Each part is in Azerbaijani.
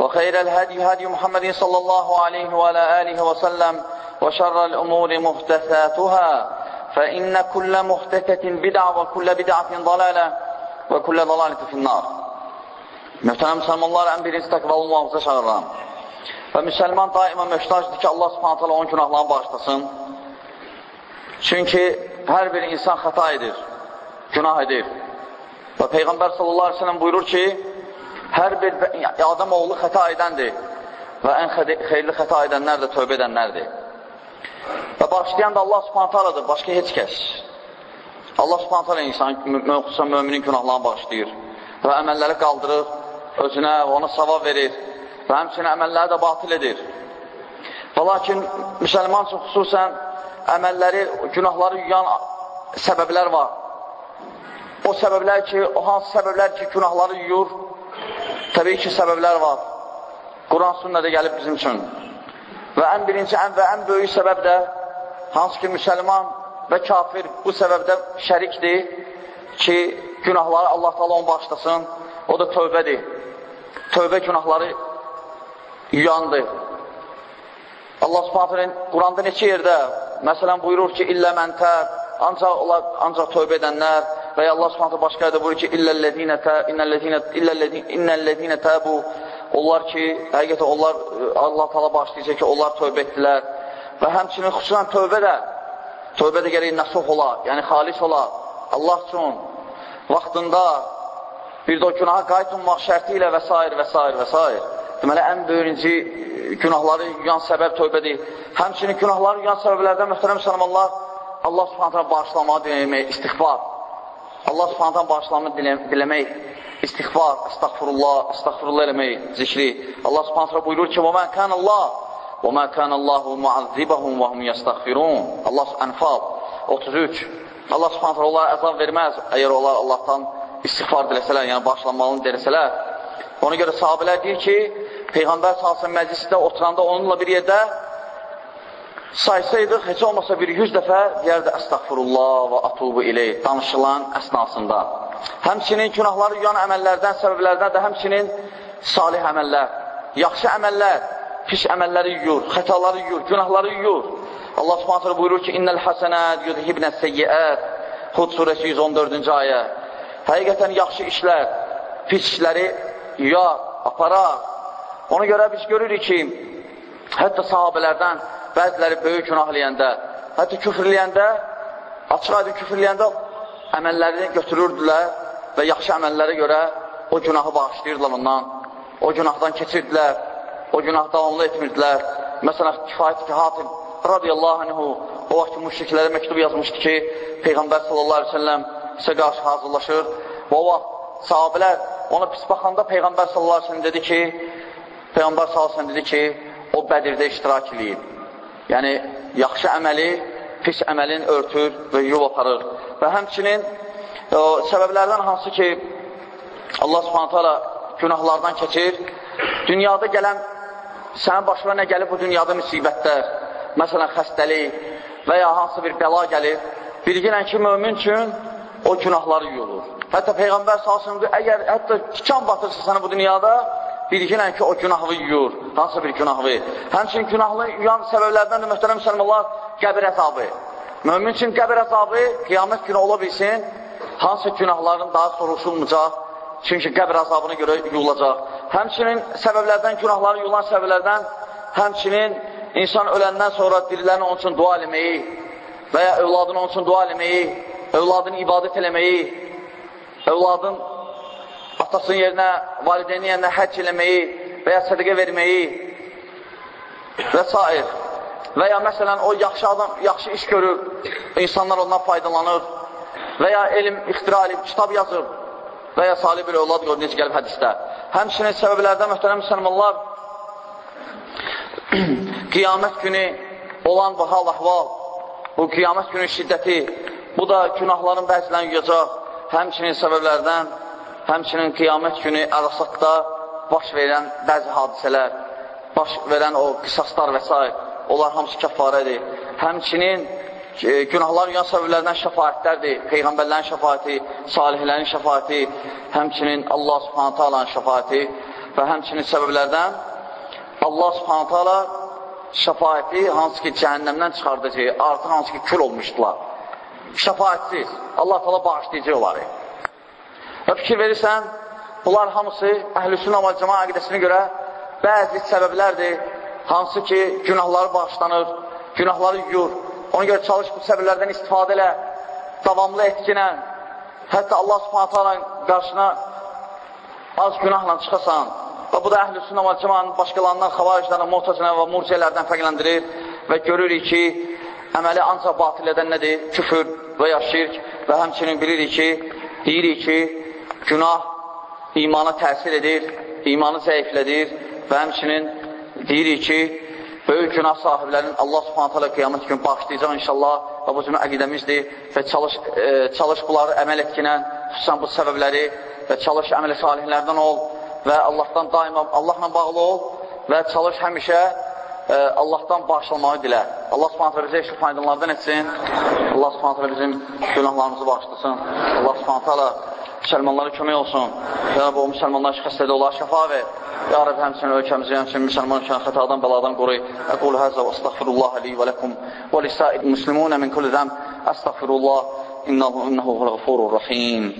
وخير الهدي هدي محمد صلى الله عليه وعلى آله وسلم وشر الأمور محدثاتها فإن كل محدثة بدعة وكل بدعة ضلالة وكل ضلالة في النار Möhtərəm müsəlmanlar, ən birinci təqvalı olmağımıza çağırıram. Və müsəlman daima möhtacdır ki, Allah subhanət hala onun günahlarını bağışlasın. Çünki hər bir insan xəta edir, günah edir. Və Peyğəmbər sallallahu aleyhi ve sellem buyurur ki, hər bir adam oğlu xəta edəndir və ən xeyirli xəta edənlər də tövbə edənlərdir. Və bağışlayan da Allah subhanət haladır, başqa heç kəs. Allah subhanət hala insan, xüsusən müminin günahlarını bağışlayır və əməlləri qaldırır, özünə ona savab verir və həmçinin əməlləri də batil edir. Və lakin müsəlman üçün xüsusən əməlləri, günahları yuyan səbəblər var. O səbəblər ki, o hansı səbəblər ki, günahları yuyur, təbii ki, səbəblər var. Quran sünnədə gəlib bizim üçün. Və ən birinci, ən və ən böyük səbəb də, hansı ki, müsəlman və kafir bu səbəbdə şərikdir ki, günahları Allah taala onu bağışlasın, o da tövbədir. Tövbə günahları yuyandır. Allah Subhanahu Quranda neçə yerdə məsələn buyurur ki, illə mən təb, ancaq onlar ancaq tövbə edənlər və ya Allah Subhanahu başqa yerdə buyurur ki, illellezina ta innellezina illellezina tabu onlar ki, həqiqətən onlar Allah Taala bağışlayacaq ki, onlar tövbə etdilər və həmçinin xüsusən tövbə də tövbə də gərək nasuh ola, yəni xalis ola Allah üçün vaxtında bir də o günaha qayıtmamaq şərti ilə və s. və s. və s. Deməli, ən böyünci günahları yuyan səbəb tövbədir. Həmçinin günahları yuyan səbəblərdən mühtərəm müsəlmanlar Allah subhanətə bağışlamağı diləmək, istighfar. Allah subhanətə bağışlamağı diləmək, istighfar, əstəğfurullah, əstəğfurullah eləmək, zikri. Allah subhanətə buyurur ki, وَمَا كَانَ اللّٰهِ وَمَا كَانَ اللّٰهُ مُعَذِّبَهُمْ وَهُمْ يَسْتَغْفِرُونَ Allah Ənfal 33 Allah subhanətə onlara əzab verməz əgər onlar Allahdan istighfar diləsələr, yəni bağışlanmalını deləsələr. Ona görə sahabələr deyir ki, Peyğəmbər salsın məclisdə oturanda onunla bir yerdə saysaydıq, heç olmasa bir yüz dəfə deyərdi, əstəğfurullah və atubu iley, danışılan əsnasında. Həmçinin günahları yuyan əməllərdən, səbəblərdən də həmçinin salih əməllər, yaxşı əməllər, pis əməlləri yuyur, xətaları yuyur, günahları yuyur. Allah subhanətlə buyurur ki, İnnəl həsənət yudhibnə seyyiət, Hud surəsi 114-cü ayə. Həqiqətən yaxşı işlər, pis işləri yuya, aparar. Ona görə biz görürük ki, hətta sahabələrdən bəziləri böyük günah eləyəndə, hətta küfrləyəndə, açıq aydın küfrləyəndə əməllərini götürürdülər və yaxşı əməllərə görə o günahı bağışlayırdılar ondan. O günahdan keçirdilər, o günah davamlı etmirdilər. Məsələn, kifayət ki, Hatim radiyallahu anhu o vaxt müşriklərə məktub yazmışdı ki, Peyğəmbər sallallahu aleyhi ve selləm sizə qarşı hazırlaşır və o vaxt sahabələr ona pis baxanda Peyğəmbər sallallahu aleyhi ve sellem dedi ki, Peyğəmbər sallallahu aleyhi ve sellem dedi ki, o Bədirdə iştirak edib. Yəni, yaxşı əməli pis əməlin örtür və yol aparır. Və həmçinin o, səbəblərdən hansı ki, Allah subhanətə alə günahlardan keçir, dünyada gələn, sənin başına nə gəlib bu dünyada müsibətlər, məsələn, xəstəlik və ya hansı bir bəla gəlir, bilginən ki, mömin üçün o günahları yuyulur. Hətta Peyğəmbər salsındır, əgər hətta tikan batırsa sənə bu dünyada, bilginən ki, o günahı yuyur, hansı bir günahı. Həmçin günahlı yuyan səbəblərdən də mühtərəm müsəlmanlar qəbir əzabı. Mömin üçün qəbir əzabı qiyamət günü ola bilsin, hansı günahların daha soruşulmayacaq, çünki qəbir əzabına görə yuyulacaq. Həmçinin səbəblərdən, günahları yuyulan səbəblərdən, həmçinin İnsan öləndən sonra dirilərin onun üçün dua eləməyi və ya övladın onun üçün dua eləməyi, övladın ibadət eləməyi, övladın atasının yerinə, valideynin yerinə həcc eləməyi və ya sədəqə verməyi və s. Və ya məsələn, o yaxşı adam, yaxşı iş görür, insanlar ondan faydalanır və ya elm ixtira edib, kitab yazır və ya salih bir övlad görür, necə gəlib hədisdə. Həmçinin səbəblərdən mühtərəm müsəlmanlar qiyamət günü olan bu hal-əhval, bu qiyamət günü şiddəti, bu da günahların bəzilərini yuyacaq, həmçinin səbəblərdən, həmçinin qiyamət günü Ərasaqda baş verən bəzi hadisələr, baş verən o qisaslar və s. onlar hamısı kəffarədir. Həmçinin e, günahlar yuyan səbəblərdən şəfayətlərdir. Peyğəmbərlərin şəfayəti, salihlərin şəfayəti, həmçinin Allah subhanətə alanın şəfayəti və həmçinin səbəblərdən Allah subhanətə ala şəfayəti hansı ki cəhənnəmdən çıxardacaq, artıq hansı ki kül olmuşdular. Şəfayətsiz. Allah tala bağışlayacaq onları. Və fikir verirsən, bunlar hamısı əhl-i və cəma əqidəsinə görə bəzi səbəblərdir, hansı ki günahları bağışlanır, günahları yuyur. Ona görə çalış bu səbəblərdən istifadə elə, davamlı etkinə, hətta Allah subhanətə qarşına az günahla çıxasan, Və bu da əhl-i sünnə və cəmanın başqalarından, xavariclərdən, muhtacına və murciələrdən fərqləndirir və görürük ki, əməli ancaq batil edən nədir? Küfür və ya şirk və həmçinin bilirik ki, deyirik ki, günah imana təsir edir, imanı zəiflədir və həmçinin deyirik ki, böyük günah sahiblərinin Allah subhanət hələ qiyamət gün bağışlayacaq inşallah və bu cümlə əqidəmizdir və çalış, e, çalış bunları əməl etkinə, xüsusən bu səbəbləri və çalış əməli salihlərdən ol və Allahdan daima Allahla bağlı ol və çalış həmişə ə, Allahdan bağışlamağı dilə. Allah subhanətlə bizə işli faydalardan etsin. Allah subhanətlə bizim günahlarımızı bağışlasın. Allah subhanətlə müsəlmanlara kömək olsun. Ya Rabbi, o müsəlmanlar xəstədə olar, şəfa ver. Ya Rabbi, həmçinin ölkəmizi, həmçinin müsəlman ölkəni xətadan, bəladan qoruy. Əqul həzə və əstəğfirullah li və ləkum və lisəid müslimunə min kulli zəm. Əstəğfirullah, innahu, innahu ğəfurur rəhim.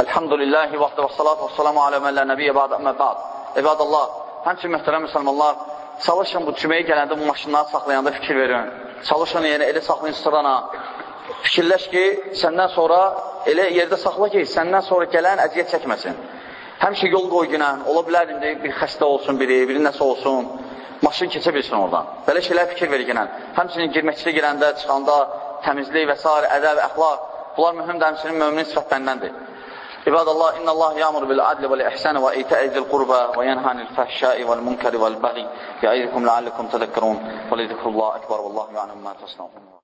Elhamdülillahi vaxtı və salatu və salamu alə məllə nəbiyyə bəd əmmə bəd. İbadallah, həmçin mühtərəm müsəlmanlar, çalışın bu cüməyə gələndə bu maşınları saxlayanda fikir verin. Çalışın yəni elə saxlayın sırana. Fikirləş ki, səndən sonra elə yerdə saxla ki, səndən sonra gələn əziyyət çəkməsin. Həmişə yol qoy günən, ola bilər indi bir xəstə olsun biri, biri nəsə olsun, maşın keçə bilsin oradan. Belə şeylər fikir verir günən. Həmçinin girməkçilə girəndə, çıxanda, təmizlik və s. ədəb, əxlaq, bunlar mühüm də həmçinin möminin sifətlərindəndir. İbadallah, inna Allah yamur bil adli vel ihsan ve ita'i zil qurba ve yenha anil fahşai vel munkari vel baghi ya'idhukum la'allakum tadhakkarun. Ve lizikrullah ekber vallahu ya'lamu ma tasna'un.